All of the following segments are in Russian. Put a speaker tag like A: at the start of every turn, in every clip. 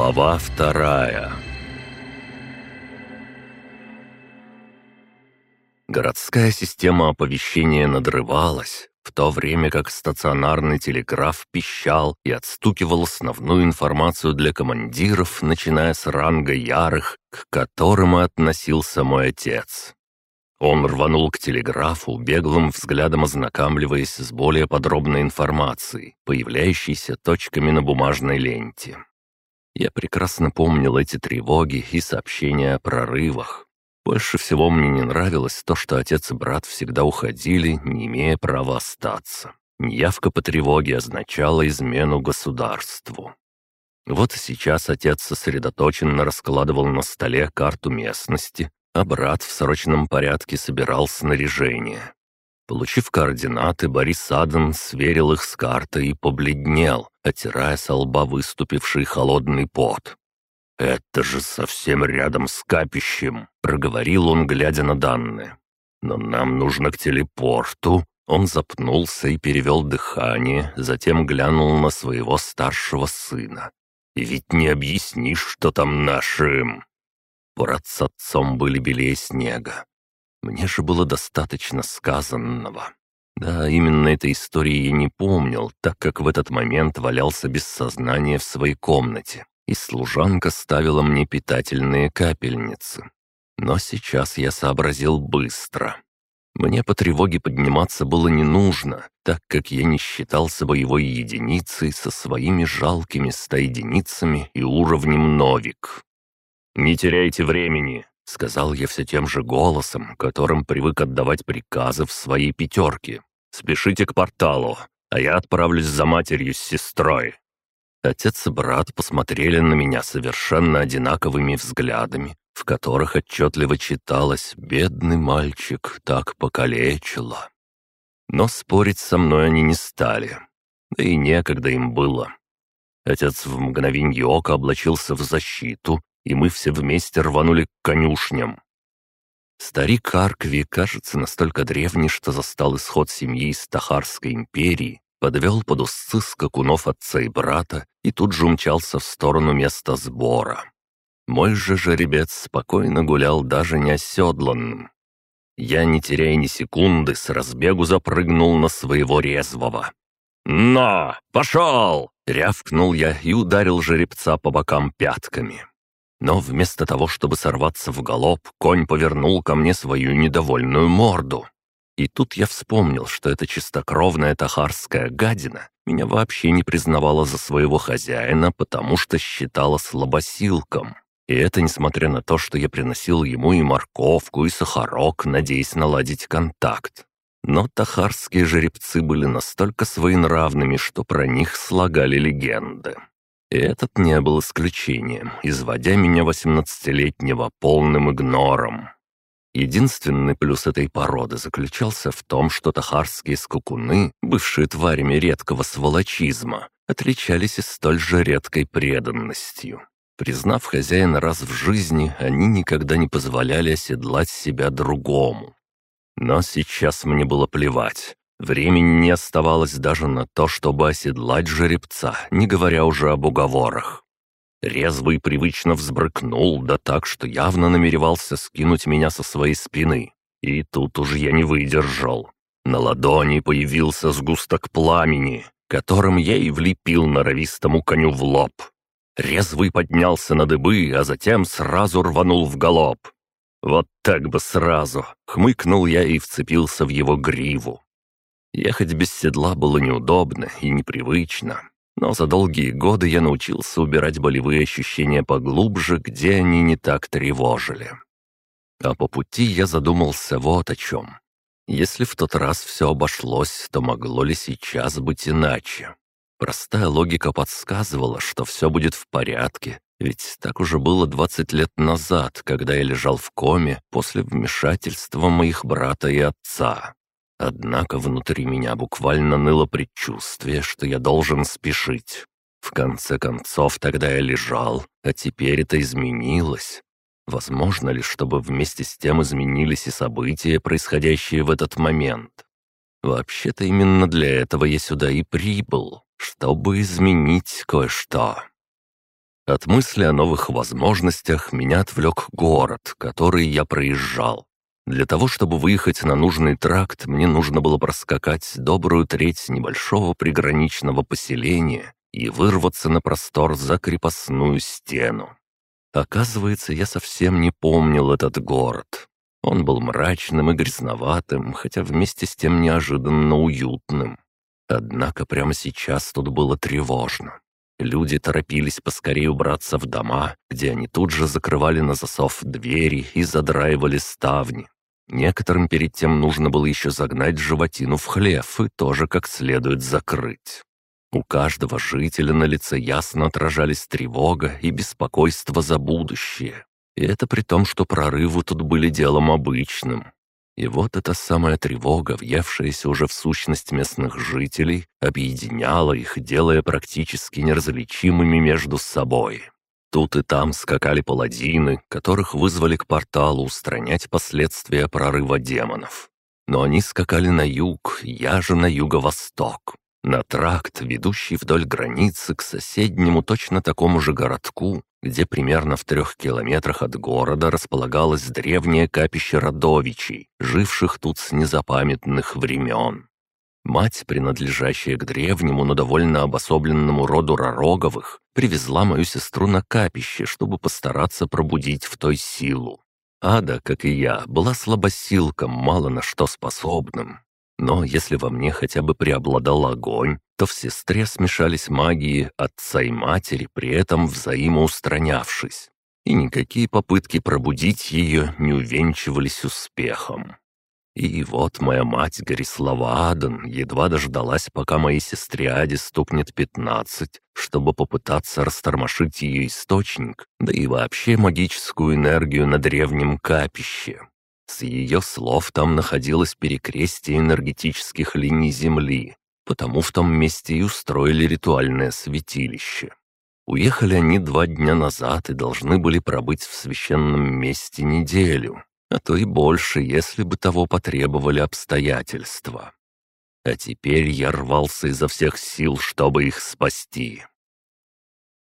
A: Глава вторая Городская система оповещения надрывалась, в то время как стационарный телеграф пищал и отстукивал основную информацию для командиров, начиная с ранга ярых, к которым и относился мой отец. Он рванул к телеграфу, беглым взглядом ознакомливаясь с более подробной информацией, появляющейся точками на бумажной ленте. Я прекрасно помнил эти тревоги и сообщения о прорывах. Больше всего мне не нравилось то, что отец и брат всегда уходили, не имея права остаться. Неявка по тревоге означала измену государству. Вот и сейчас отец сосредоточенно раскладывал на столе карту местности, а брат в срочном порядке собирал снаряжение. Получив координаты, Борис Адан сверил их с картой и побледнел, отирая со лба выступивший холодный пот. «Это же совсем рядом с капищем», — проговорил он, глядя на данные. «Но нам нужно к телепорту». Он запнулся и перевел дыхание, затем глянул на своего старшего сына. «И ведь не объяснишь, что там нашим...» Брат с отцом были белее снега. Мне же было достаточно сказанного. Да, именно этой истории я не помнил, так как в этот момент валялся без сознания в своей комнате, и служанка ставила мне питательные капельницы. Но сейчас я сообразил быстро. Мне по тревоге подниматься было не нужно, так как я не считался боевой единицей со своими жалкими ста единицами и уровнем новик. «Не теряйте времени», — сказал я все тем же голосом, которым привык отдавать приказы в своей пятерке. «Спешите к порталу, а я отправлюсь за матерью с сестрой». Отец и брат посмотрели на меня совершенно одинаковыми взглядами, в которых отчетливо читалось «бедный мальчик так покалечило». Но спорить со мной они не стали, да и некогда им было. Отец в мгновенье ока облачился в защиту, и мы все вместе рванули к конюшням. Старик Аркви, кажется, настолько древний, что застал исход семьи из Тахарской империи, подвел под узцы скакунов отца и брата и тут же умчался в сторону места сбора. Мой же жеребец спокойно гулял даже не оседланным. Я, не теряя ни секунды, с разбегу запрыгнул на своего резвого. «На! Пошел!» — рявкнул я и ударил жеребца по бокам пятками. Но вместо того, чтобы сорваться в галоп, конь повернул ко мне свою недовольную морду. И тут я вспомнил, что эта чистокровная тахарская гадина меня вообще не признавала за своего хозяина, потому что считала слабосилком. И это несмотря на то, что я приносил ему и морковку, и сахарок, надеясь наладить контакт. Но тахарские жеребцы были настолько своенравными, что про них слагали легенды. Этот не был исключением, изводя меня восемнадцатилетнего полным игнором. Единственный плюс этой породы заключался в том, что тахарские скукуны, бывшие тварями редкого сволочизма, отличались и столь же редкой преданностью. Признав хозяина раз в жизни, они никогда не позволяли оседлать себя другому. Но сейчас мне было плевать. Времени не оставалось даже на то, чтобы оседлать жеребца, не говоря уже об уговорах. Резвый привычно взбрыкнул, да так, что явно намеревался скинуть меня со своей спины. И тут уж я не выдержал. На ладони появился сгусток пламени, которым я и влепил норовистому коню в лоб. Резвый поднялся на дыбы, а затем сразу рванул в галоп. Вот так бы сразу, хмыкнул я и вцепился в его гриву. Ехать без седла было неудобно и непривычно, но за долгие годы я научился убирать болевые ощущения поглубже, где они не так тревожили. А по пути я задумался вот о чем. Если в тот раз все обошлось, то могло ли сейчас быть иначе? Простая логика подсказывала, что все будет в порядке, ведь так уже было 20 лет назад, когда я лежал в коме после вмешательства моих брата и отца. Однако внутри меня буквально ныло предчувствие, что я должен спешить. В конце концов, тогда я лежал, а теперь это изменилось. Возможно ли, чтобы вместе с тем изменились и события, происходящие в этот момент? Вообще-то именно для этого я сюда и прибыл, чтобы изменить кое-что. От мысли о новых возможностях меня отвлек город, который я проезжал. Для того, чтобы выехать на нужный тракт, мне нужно было проскакать добрую треть небольшого приграничного поселения и вырваться на простор за крепостную стену. Оказывается, я совсем не помнил этот город. Он был мрачным и грязноватым, хотя вместе с тем неожиданно уютным. Однако прямо сейчас тут было тревожно. Люди торопились поскорее убраться в дома, где они тут же закрывали на засов двери и задраивали ставни. Некоторым перед тем нужно было еще загнать животину в хлев и тоже как следует закрыть. У каждого жителя на лице ясно отражались тревога и беспокойство за будущее. И это при том, что прорывы тут были делом обычным. И вот эта самая тревога, въевшаяся уже в сущность местных жителей, объединяла их, делая практически неразличимыми между собой. Тут и там скакали паладины, которых вызвали к порталу устранять последствия прорыва демонов. Но они скакали на юг, я же на юго-восток. На тракт, ведущий вдоль границы к соседнему точно такому же городку, где примерно в трех километрах от города располагалось древнее капище Родовичей, живших тут с незапамятных времен. Мать, принадлежащая к древнему, но довольно обособленному роду Ророговых, привезла мою сестру на капище, чтобы постараться пробудить в той силу. Ада, как и я, была слабосилком, мало на что способным. Но если во мне хотя бы преобладал огонь, то в сестре смешались магии отца и матери, при этом взаимоустранявшись. И никакие попытки пробудить ее не увенчивались успехом. И вот моя мать Горислава Адан едва дождалась, пока моей сестре Аде стукнет пятнадцать, чтобы попытаться растормошить ее источник, да и вообще магическую энергию на древнем капище. С ее слов там находилось перекрестие энергетических линий Земли, потому в том месте и устроили ритуальное святилище. Уехали они два дня назад и должны были пробыть в священном месте неделю, а то и больше, если бы того потребовали обстоятельства. А теперь я рвался изо всех сил, чтобы их спасти.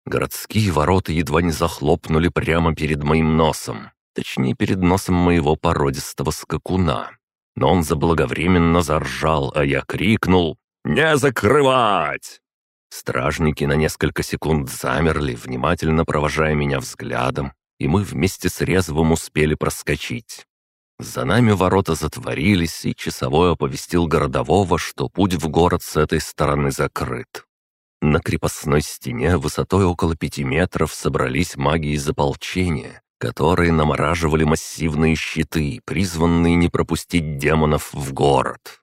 A: Городские ворота едва не захлопнули прямо перед моим носом точнее перед носом моего породистого скакуна. Но он заблаговременно заржал, а я крикнул «Не закрывать!». Стражники на несколько секунд замерли, внимательно провожая меня взглядом, и мы вместе с резвым успели проскочить. За нами ворота затворились, и часовой оповестил городового, что путь в город с этой стороны закрыт. На крепостной стене высотой около пяти метров собрались маги из ополчения, которые намораживали массивные щиты, призванные не пропустить демонов в город.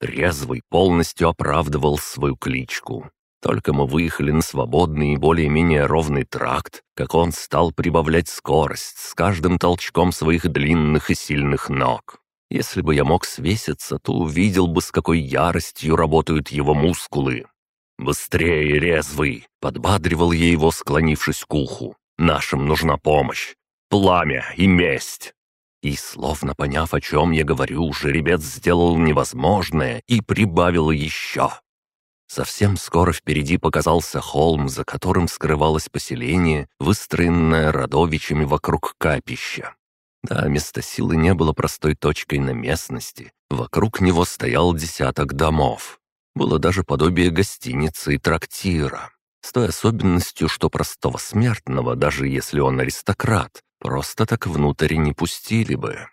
A: Резвый полностью оправдывал свою кличку. Только мы выехали на свободный и более-менее ровный тракт, как он стал прибавлять скорость с каждым толчком своих длинных и сильных ног. Если бы я мог свеситься, то увидел бы, с какой яростью работают его мускулы. «Быстрее, резвый!» — подбадривал я его, склонившись к уху. «Нашим нужна помощь пламя и месть. И, словно поняв, о чем я говорю, жеребец сделал невозможное и прибавил еще. Совсем скоро впереди показался холм, за которым скрывалось поселение, выстроенное родовичами вокруг капища. Да, место силы не было простой точкой на местности. Вокруг него стоял десяток домов. Было даже подобие гостиницы и трактира. С той особенностью, что простого смертного, даже если он аристократ, Просто так внутрь не пустили бы.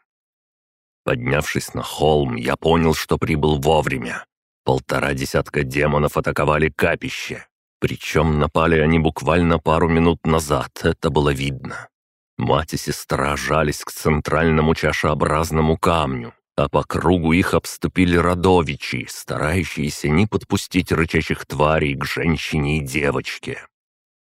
A: Поднявшись на холм, я понял, что прибыл вовремя. Полтора десятка демонов атаковали капище. Причем напали они буквально пару минут назад, это было видно. Мать и сестра жались к центральному чашеобразному камню, а по кругу их обступили родовичи, старающиеся не подпустить рычащих тварей к женщине и девочке.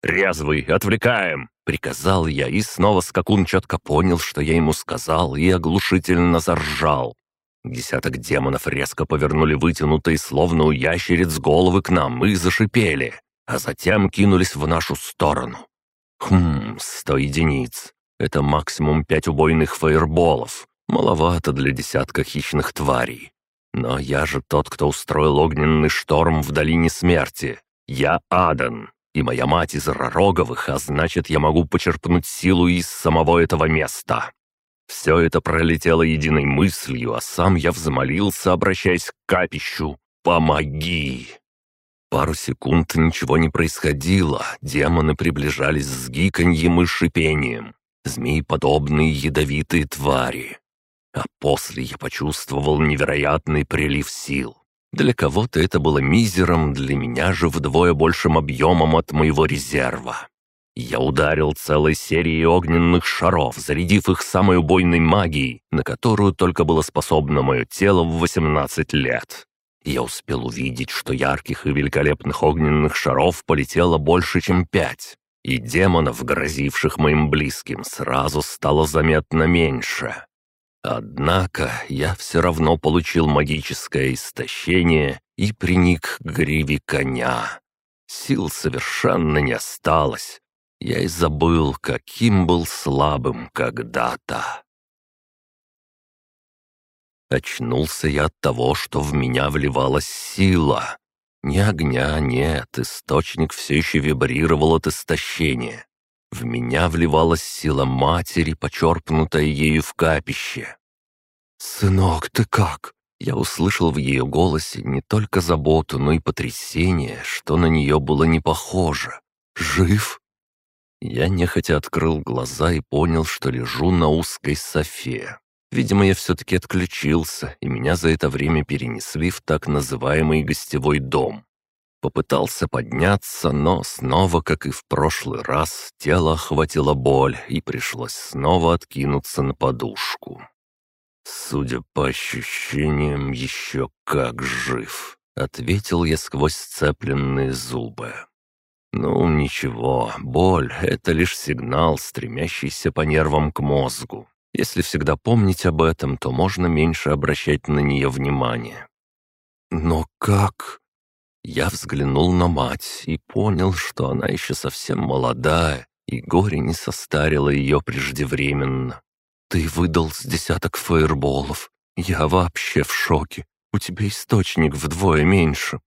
A: «Резвый, отвлекаем!» — приказал я, и снова скакун четко понял, что я ему сказал, и оглушительно заржал. Десяток демонов резко повернули вытянутые, словно у ящериц, головы к нам и зашипели, а затем кинулись в нашу сторону. Хм, сто единиц. Это максимум пять убойных фаерболов. Маловато для десятка хищных тварей. Но я же тот, кто устроил огненный шторм в долине смерти. Я Адан. и моя мать из Ророговых, а значит, я могу почерпнуть силу из самого этого места. Все это пролетело единой мыслью, а сам я взмолился, обращаясь к капищу «Помоги!». Пару секунд ничего не происходило, демоны приближались с гиканьем и шипением. Змеи-подобные ядовитые твари. А после я почувствовал невероятный прилив сил. Для кого-то это было мизером, для меня же вдвое большим объемом от моего резерва. Я ударил целой серией огненных шаров, зарядив их самой убойной магией, на которую только было способно мое тело в 18 лет. Я успел увидеть, что ярких и великолепных огненных шаров полетело больше, чем пять, и демонов, грозивших моим близким, сразу стало заметно меньше. Однако я все равно получил магическое истощение и приник к гриве коня. Сил совершенно не осталось. Я и забыл, каким был слабым когда-то. Очнулся я от того, что в меня вливалась сила. Ни огня нет, источник все еще вибрировал от истощения. В меня вливалась сила матери, почерпнутая ею в капище. «Сынок, ты как?» Я услышал в ее голосе не только заботу, но и потрясение, что на нее было не похоже. «Жив?» Я нехотя открыл глаза и понял, что лежу на узкой софе. Видимо, я все-таки отключился, и меня за это время перенесли в так называемый гостевой дом. Попытался подняться, но снова, как и в прошлый раз, тело охватило боль, и пришлось снова откинуться на подушку. «Судя по ощущениям, еще как жив», — ответил я сквозь сцепленные зубы. «Ну, ничего, боль — это лишь сигнал, стремящийся по нервам к мозгу. Если всегда помнить об этом, то можно меньше обращать на нее внимание». «Но как?» Я взглянул на мать и понял, что она еще совсем молодая, и горе не состарило ее преждевременно. «Ты выдал с десяток фаерболов. Я вообще в шоке. У тебя источник вдвое меньше».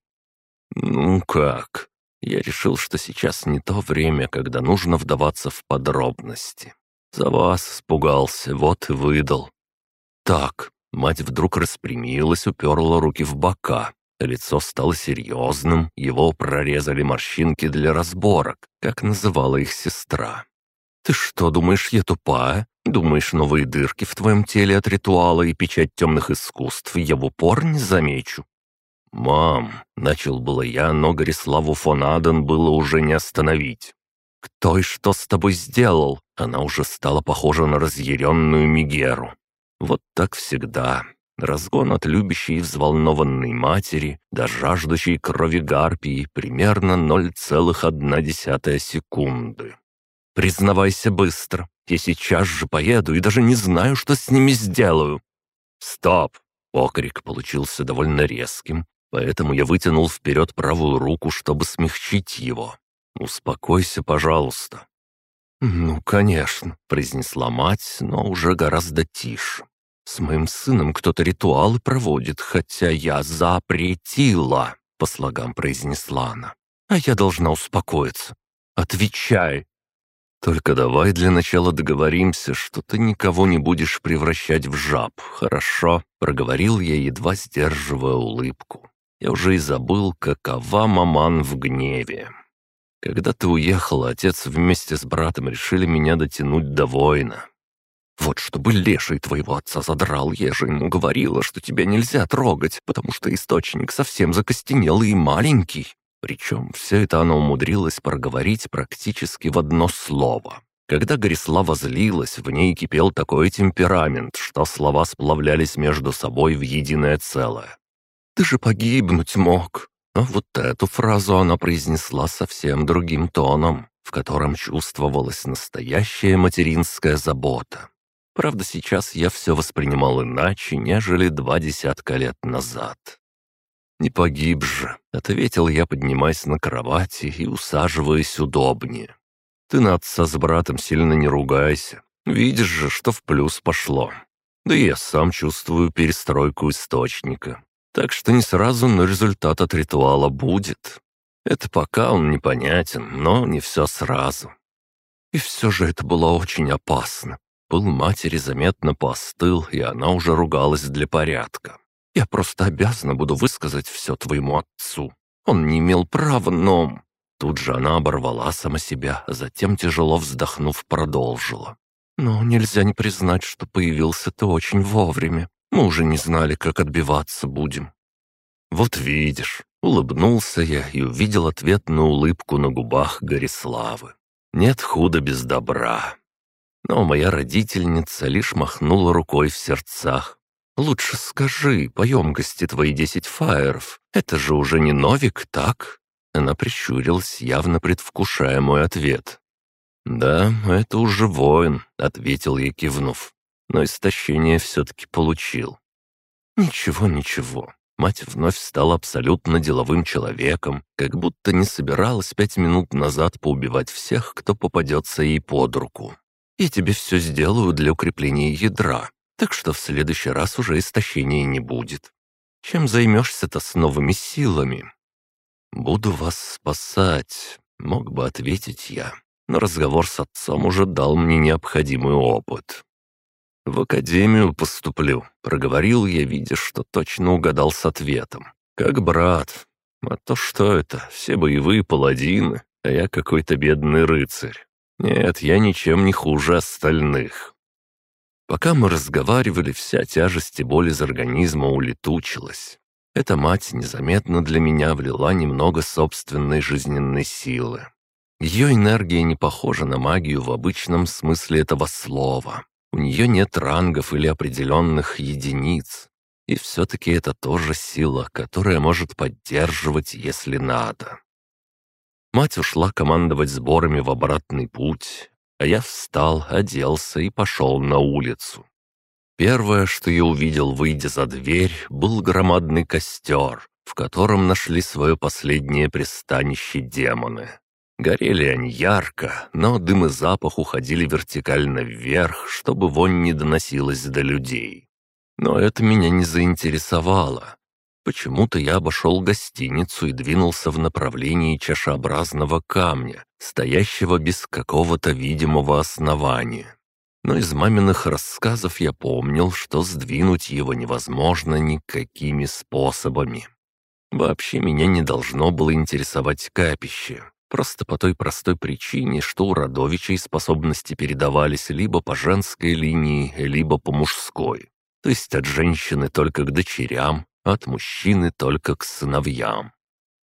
A: «Ну как?» Я решил, что сейчас не то время, когда нужно вдаваться в подробности. За вас испугался, вот и выдал. Так, мать вдруг распрямилась, уперла руки в бока. Лицо стало серьезным, его прорезали морщинки для разборок, как называла их сестра. «Ты что, думаешь, я тупая? Думаешь, новые дырки в твоем теле от ритуала и печать темных искусств я в упор не замечу?» «Мам», — начал было я, но Гориславу фон Аден было уже не остановить. «Кто и что с тобой сделал?» Она уже стала похожа на разъяренную Мигеру. Вот так всегда. Разгон от любящей и взволнованной матери до жаждущей крови гарпии примерно 0,1 секунды. «Признавайся быстро. Я сейчас же поеду и даже не знаю, что с ними сделаю». «Стоп!» Окрик получился довольно резким, поэтому я вытянул вперед правую руку, чтобы смягчить его. «Успокойся, пожалуйста». «Ну, конечно», — произнесла мать, но уже гораздо тише. «С моим сыном кто-то ритуалы проводит, хотя я запретила», — по слогам произнесла она. «А я должна успокоиться. Отвечай, только давай для начала договоримся, что ты никого не будешь превращать в жаб, хорошо?» Проговорил я, едва сдерживая улыбку. Я уже и забыл, какова маман в гневе. Когда ты уехала, отец вместе с братом решили меня дотянуть до воина. Вот чтобы леший твоего отца задрал, я же ему говорила, что тебя нельзя трогать, потому что источник совсем закостенелый и маленький. Причем все это она умудрилась проговорить практически в одно слово. Когда Горислава злилась, в ней кипел такой темперамент, что слова сплавлялись между собой в единое целое. «Ты же погибнуть мог!» А вот эту фразу она произнесла совсем другим тоном, в котором чувствовалась настоящая материнская забота. Правда, сейчас я все воспринимал иначе, нежели два десятка лет назад. «Не погиб же», — ответил я, поднимаясь на кровати и усаживаясь удобнее. «Ты на отца с братом сильно не ругайся. Видишь же, что в плюс пошло. Да и я сам чувствую перестройку источника. Так что не сразу, но результат от ритуала будет. Это пока он непонятен, но не все сразу. И все же это было очень опасно. Пыл матери заметно постыл, и она уже ругалась для порядка. «Я просто обязана буду высказать все твоему отцу. Он не имел права, но...» Тут же она оборвала сама себя, а затем, тяжело вздохнув, продолжила. «Но нельзя не признать, что появился ты очень вовремя. Мы уже не знали, как отбиваться будем». «Вот видишь», — улыбнулся я и увидел ответную улыбку на губах Гориславы. «Нет худа без добра». Но моя родительница лишь махнула рукой в сердцах. «Лучше скажи, по емкости твои десять фаеров, это же уже не новик, так?» Она прищурилась, явно предвкушая мой ответ. «Да, это уже воин», — ответил я, кивнув. Но истощение все-таки получил. «Ничего, ничего». Мать вновь стала абсолютно деловым человеком, как будто не собиралась пять минут назад поубивать всех, кто попадется ей под руку. «Я тебе все сделаю для укрепления ядра, так что в следующий раз уже истощения не будет. Чем займешься-то с новыми силами?» «Буду вас спасать», — мог бы ответить я но разговор с отцом уже дал мне необходимый опыт. «В академию поступлю», — проговорил я, видя, что точно угадал с ответом. «Как брат. А то что это, все боевые паладины, а я какой-то бедный рыцарь. Нет, я ничем не хуже остальных». Пока мы разговаривали, вся тяжесть и боль из организма улетучилась. Эта мать незаметно для меня влила немного собственной жизненной силы. Ее энергия не похожа на магию в обычном смысле этого слова. У нее нет рангов или определенных единиц. И все-таки это тоже сила, которая может поддерживать, если надо. Мать ушла командовать сборами в обратный путь, а я встал, оделся и пошел на улицу. Первое, что я увидел, выйдя за дверь, был громадный костер, в котором нашли свое последнее пристанище демоны. Горели они ярко, но дым и запах уходили вертикально вверх, чтобы вонь не доносилась до людей. Но это меня не заинтересовало. Почему-то я обошел гостиницу и двинулся в направлении чашеобразного камня, стоящего без какого-то видимого основания. Но из маминых рассказов я помнил, что сдвинуть его невозможно никакими способами. Вообще меня не должно было интересовать капище. Просто по той простой причине, что у родовичей способности передавались либо по женской линии, либо по мужской. То есть от женщины только к дочерям, от мужчины только к сыновьям.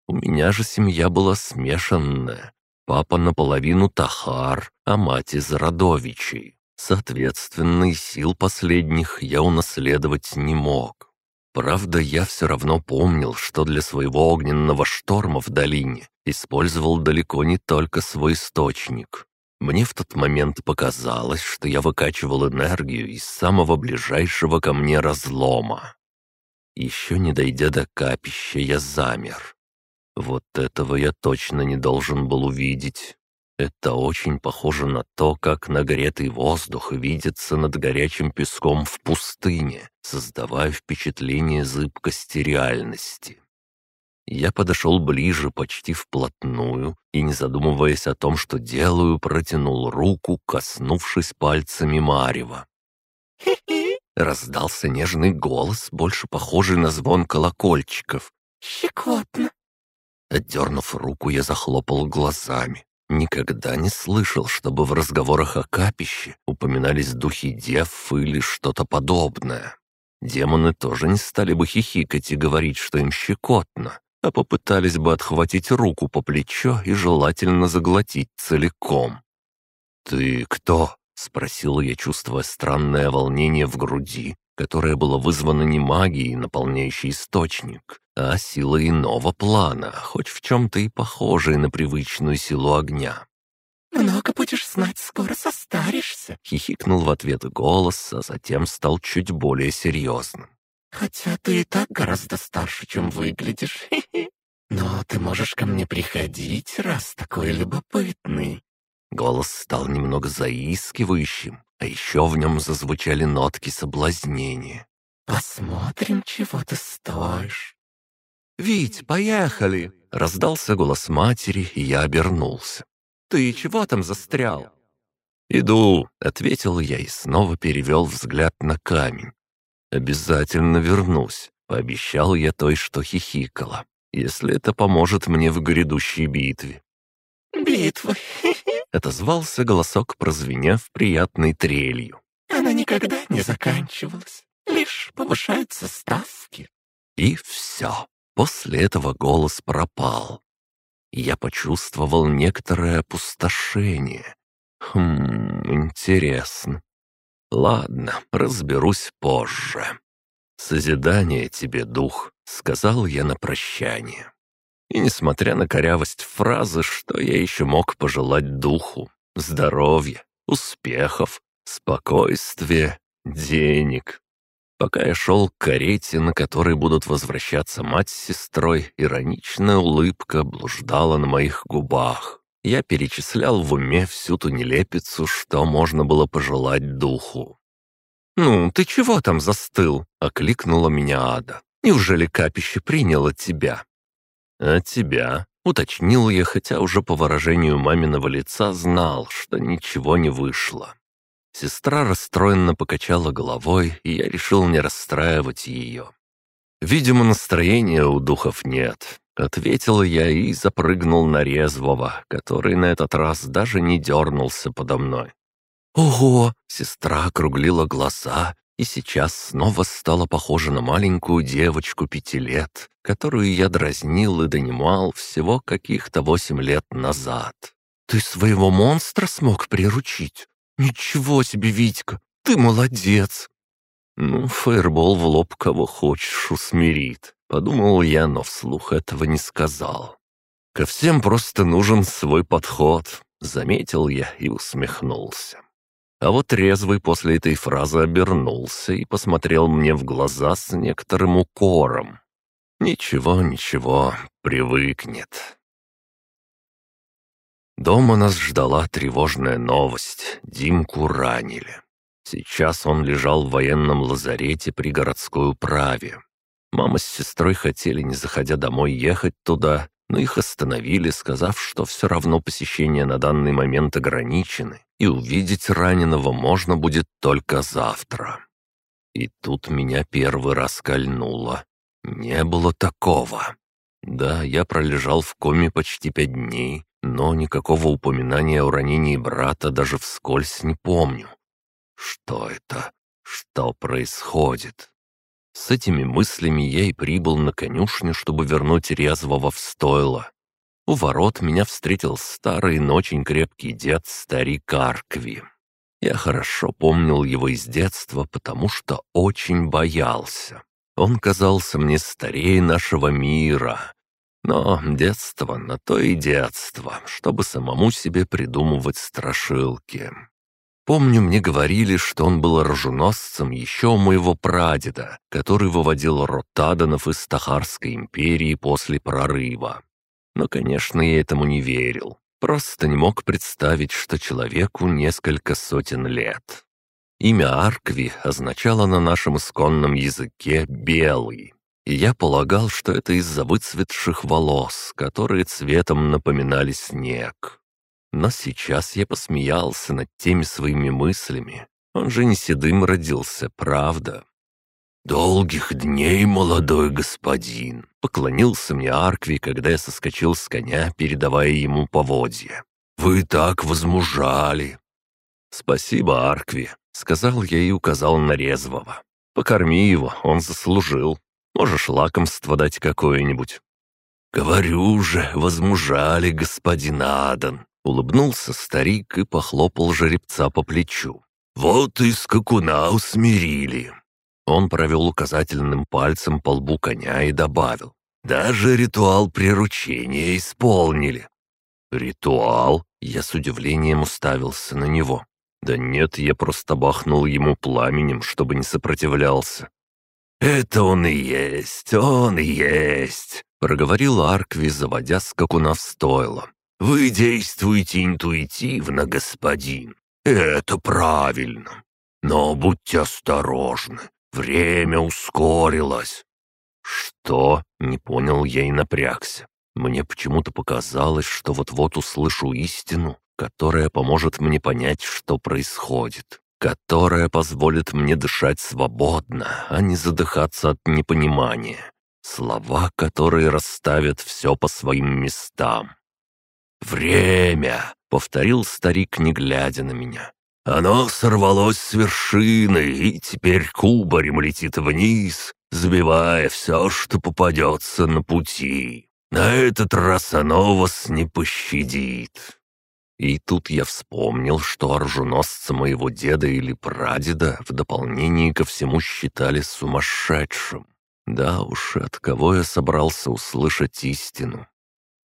A: У меня же семья была смешанная. Папа наполовину Тахар, а мать из родовичей. Соответственно, и сил последних я унаследовать не мог. Правда, я все равно помнил, что для своего огненного шторма в долине использовал далеко не только свой источник. Мне в тот момент показалось, что я выкачивал энергию из самого ближайшего ко мне разлома. Еще не дойдя до капища, я замер. Вот этого я точно не должен был увидеть. Это очень похоже на то, как нагретый воздух видится над горячим песком в пустыне, создавая впечатление зыбкости реальности. Я подошел ближе почти вплотную и, не задумываясь о том, что делаю, протянул руку, коснувшись пальцами Марева.
B: «Хи-хи!»
A: — раздался нежный голос, больше похожий на звон колокольчиков.
B: «Щекотно!»
A: Отдернув руку, я захлопал глазами. Никогда не слышал, чтобы в разговорах о капище упоминались духи дев или что-то подобное. Демоны тоже не стали бы хихикать и говорить, что им щекотно, а попытались бы отхватить руку по плечо и желательно заглотить целиком. «Ты кто?» — спросил я, чувствуя странное волнение в груди, которое было вызвано не магией, наполняющей источник, а сила иного плана, хоть в чем-то и похожей на привычную силу огня.
B: «Много будешь знать, скоро состаришься», —
A: хихикнул в ответ голос, а затем стал чуть более серьезным.
B: «Хотя ты и так гораздо старше, чем выглядишь. Но ты можешь ко мне приходить, раз такой любопытный».
A: Голос стал немного заискивающим, а еще в нем зазвучали нотки соблазнения.
B: «Посмотрим, чего ты стоишь».
A: «Вить, поехали!» — раздался голос матери, и я обернулся. «Ты чего там застрял?» «Иду», — ответил я и снова перевел взгляд на камень. «Обязательно вернусь», — пообещал я той, что хихикала, «если это поможет мне в грядущей битве».
B: «Битва!»
A: — отозвался голосок, прозвенев приятной трелью.
B: «Она никогда не заканчивалась, лишь повышаются ставки».
A: И все. После этого голос пропал. Я почувствовал некоторое опустошение. Хм, интересно. Ладно, разберусь позже. «Созидание тебе, дух», — сказал я на прощание. И несмотря на корявость фразы, что я еще мог пожелать духу? Здоровья, успехов, спокойствия, денег. Пока я шел к карете, на которой будут возвращаться мать с сестрой, ироничная улыбка блуждала на моих губах. Я перечислял в уме всю ту нелепицу, что можно было пожелать духу. «Ну, ты чего там застыл?» — окликнула меня Ада. «Неужели капище приняло тебя?» «А тебя?» — уточнил я, хотя уже по выражению маминого лица знал, что ничего не вышло. Сестра расстроенно покачала головой, и я решил не расстраивать ее. Видимо, настроения у духов нет. Ответил я и запрыгнул на резвого, который на этот раз даже не дернулся подо мной. «Ого!» — сестра округлила глаза и сейчас снова стала похожа на маленькую девочку пяти лет, которую я дразнил и донимал всего каких-то восемь лет назад. «Ты своего монстра смог приручить? Ничего себе, Витька, ты молодец!» «Ну, фаербол в лоб кого хочешь усмирит», — подумал я, но вслух этого не сказал. «Ко всем просто нужен свой подход», — заметил я и усмехнулся. А вот резвый после этой фразы обернулся и посмотрел мне в глаза с некоторым укором. «Ничего, ничего, привыкнет». Дома нас ждала тревожная новость. Димку ранили. Сейчас он лежал в военном лазарете при городской управе. Мама с сестрой хотели, не заходя домой, ехать туда, но их остановили, сказав, что все равно посещения на данный момент ограничены, и увидеть раненого можно будет только завтра. И тут меня первый раз кольнуло. Не было такого. Да, я пролежал в коме почти пять дней, но никакого упоминания о ранении брата даже вскользь не помню. Что это? Что происходит? С этими мыслями я и прибыл на конюшню, чтобы вернуть резвого в стойло. У ворот меня встретил старый, но очень крепкий дед, старик Аркви. Я хорошо помнил его из детства, потому что очень боялся. Он казался мне старее нашего мира. Но детство на то и детство, чтобы самому себе придумывать страшилки. Помню, мне говорили, что он был оруженосцем еще у моего прадеда, который выводил ротаданов из Тахарской империи после прорыва. Но, конечно, я этому не верил. Просто не мог представить, что человеку несколько сотен лет. Имя Аркви означало на нашем исконном языке «белый», и я полагал, что это из-за выцветших волос, которые цветом напоминали снег. Но сейчас я посмеялся над теми своими мыслями. Он же не седым родился, правда? «Долгих дней, молодой господин!» — поклонился мне Аркви, когда я соскочил с коня, передавая ему поводья. «Вы так возмужали!» «Спасибо, Аркви», — сказал я и указал на резвого. «Покорми его, он заслужил. Можешь лакомство дать какое-нибудь». «Говорю же, возмужали, господин Адан», Улыбнулся старик и похлопал жеребца по плечу. «Вот и скакуна усмирили!» Он провел указательным пальцем по лбу коня и добавил. «Даже ритуал приручения исполнили!» «Ритуал?» Я с удивлением уставился на него. «Да нет, я просто бахнул ему пламенем, чтобы не сопротивлялся». «Это он и есть, он и есть!» — проговорил Аркви, заводя скакуна в стойло. Вы действуете интуитивно, господин. Это правильно. Но будьте осторожны. Время ускорилось. «Что?» — не понял я и напрягся. Мне почему-то показалось, что вот-вот услышу истину, которая поможет мне понять, что происходит, которая позволит мне дышать свободно, а не задыхаться от непонимания. Слова, которые расставят все по своим местам. «Время!» — повторил старик, не глядя на меня. «Оно сорвалось с вершины, и теперь кубарем летит вниз, сбивая все, что попадется на пути. На этот раз оно вас не пощадит». И тут я вспомнил, что оруженосца моего деда или прадеда в дополнение ко всему считали сумасшедшим. Да уж, от кого я собрался услышать истину?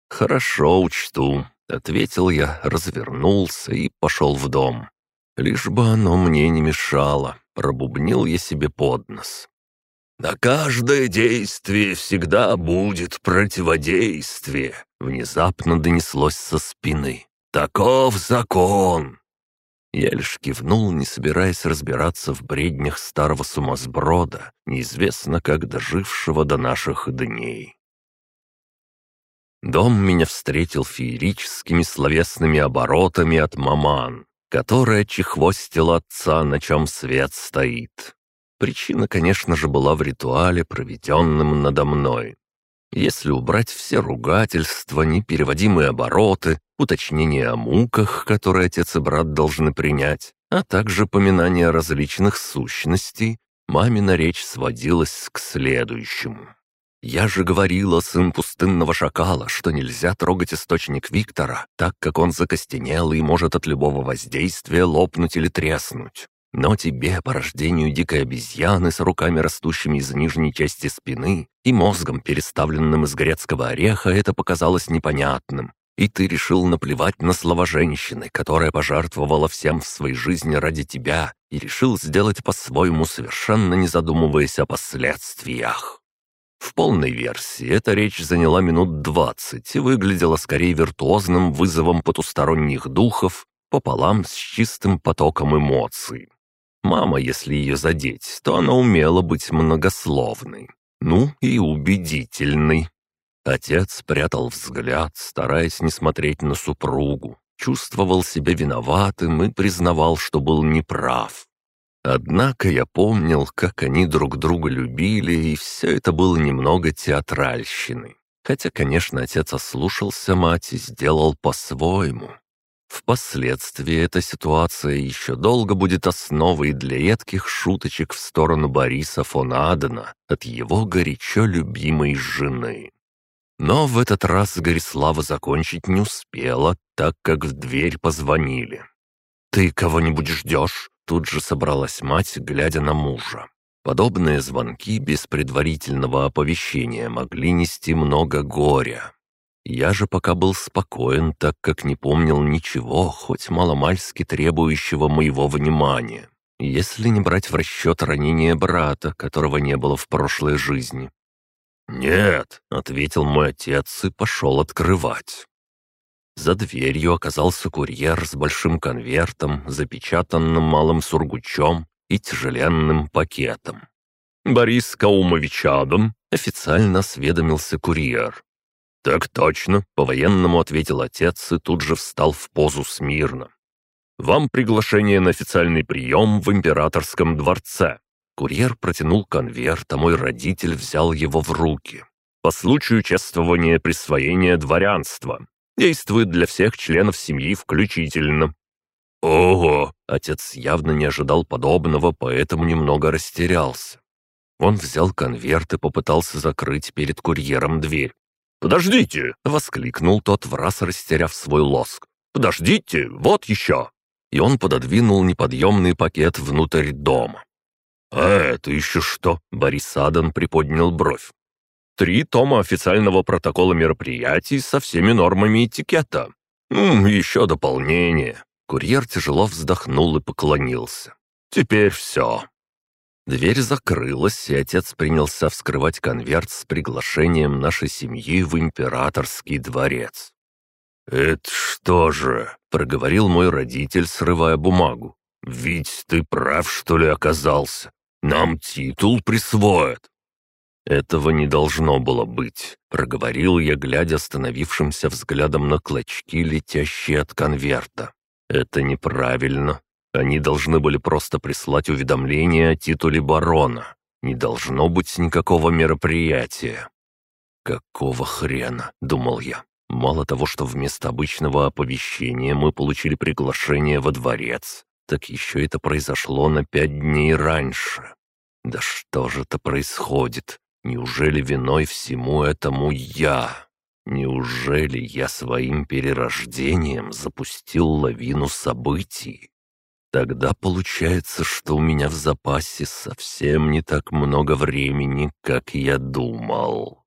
A: «Хорошо, учту», — ответил я, развернулся и пошел в дом. Лишь бы оно мне не мешало, пробубнил я себе под нос. «На каждое действие всегда будет противодействие», — внезапно донеслось со спины. «Таков закон!» Я лишь кивнул, не собираясь разбираться в бреднях старого сумасброда, неизвестно как дожившего до наших дней. Дом меня встретил феерическими словесными оборотами от маман, которая чехвостила отца, на чем свет стоит. Причина, конечно же, была в ритуале, проведенном надо мной. Если убрать все ругательства, непереводимые обороты, уточнения о муках, которые отец и брат должны принять, а также поминания различных сущностей, мамина речь сводилась к следующему. Я же говорила, сын пустынного шакала, что нельзя трогать источник Виктора, так как он закостенел и может от любого воздействия лопнуть или треснуть. Но тебе, по рождению дикой обезьяны с руками, растущими из нижней части спины, и мозгом, переставленным из грецкого ореха, это показалось непонятным. И ты решил наплевать на слова женщины, которая пожертвовала всем в своей жизни ради тебя, и решил сделать по-своему, совершенно не задумываясь о последствиях. В полной версии эта речь заняла минут двадцать и выглядела скорее виртуозным вызовом потусторонних духов пополам с чистым потоком эмоций. Мама, если ее задеть, то она умела быть многословной. Ну и убедительной. Отец прятал взгляд, стараясь не смотреть на супругу. Чувствовал себя виноватым и признавал, что был неправ. Однако я помнил, как они друг друга любили, и все это было немного театральщины. Хотя, конечно, отец ослушался мать и сделал по-своему. Впоследствии эта ситуация еще долго будет основой для едких шуточек в сторону Бориса фон Адена от его горячо любимой жены. Но в этот раз Горислава закончить не успела, так как в дверь позвонили. «Ты кого-нибудь ждешь?» Тут же собралась мать, глядя на мужа. Подобные звонки без предварительного оповещения могли нести много горя. Я же пока был спокоен, так как не помнил ничего, хоть маломальски требующего моего внимания, если не брать в расчет ранение брата, которого не было в прошлой жизни. «Нет», — ответил мой отец и пошел открывать. За дверью оказался курьер с большим конвертом, запечатанным малым сургучом и тяжеленным пакетом. «Борис Каумович Адам», — официально осведомился курьер. «Так точно», — по-военному ответил отец и тут же встал в позу смирно. «Вам приглашение на официальный прием в императорском дворце». Курьер протянул конверт, а мой родитель взял его в руки. «По случаю чествования присвоения дворянства. Действует для всех членов семьи включительно». «Ого!» — отец явно не ожидал подобного, поэтому немного растерялся. Он взял конверт и попытался закрыть перед курьером дверь. «Подождите!» — воскликнул тот, в раз растеряв свой лоск. «Подождите, вот еще!» И он пододвинул неподъемный пакет внутрь дома. «А это еще что?» — Борис Адан приподнял бровь. Три тома официального протокола мероприятий со всеми нормами этикета. Ну, еще дополнение. Курьер тяжело вздохнул и поклонился. Теперь все. Дверь закрылась, и отец принялся вскрывать конверт с приглашением нашей семьи в императорский дворец. «Это что же?» — проговорил мой родитель, срывая бумагу. «Ведь ты прав, что ли, оказался? Нам титул присвоят». «Этого не должно было быть», — проговорил я, глядя остановившимся взглядом на клочки, летящие от конверта. «Это неправильно. Они должны были просто прислать уведомление о титуле барона. Не должно быть никакого мероприятия». «Какого хрена?» — думал я. «Мало того, что вместо обычного оповещения мы получили приглашение во дворец, так еще это произошло на пять дней раньше. Да что же это происходит? Неужели виной всему этому я? Неужели я своим перерождением запустил лавину событий? Тогда получается, что у меня в запасе совсем не так много времени, как я думал.